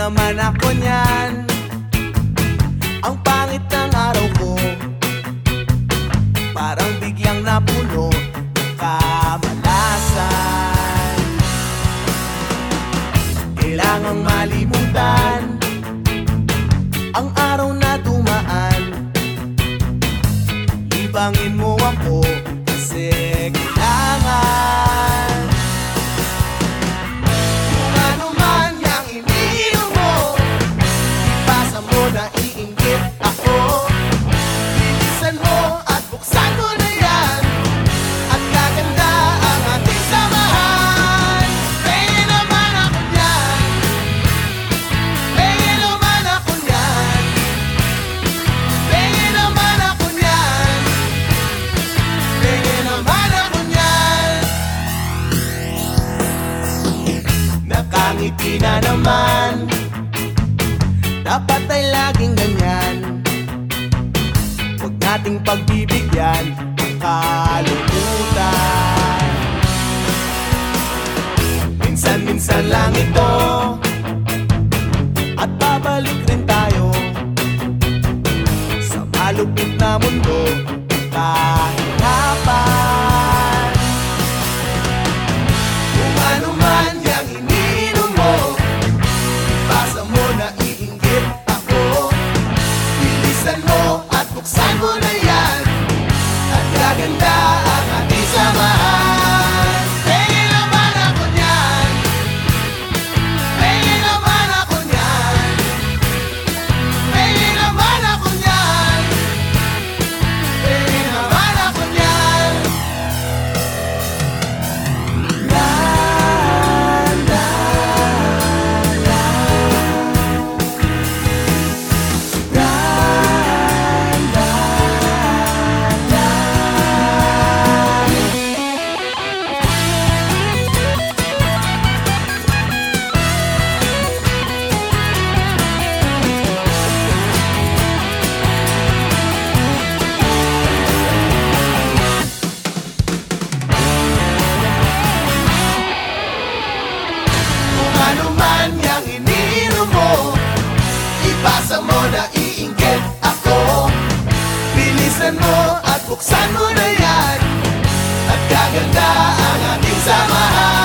naman ako niyan. Ang pangit ng araw ko. Parang biglang napuno ng kamalasan. Kailangang malimutan. Ngiti na naman. Dapat ay laging ganyan. Huwag nating pagbibigyan Ang kalungkutan Minsan-minsan lang ito. At babalik rin tayo Sa malupit na mundo. Tayo. Buksan mo na yan At gaganda ang ating samahan.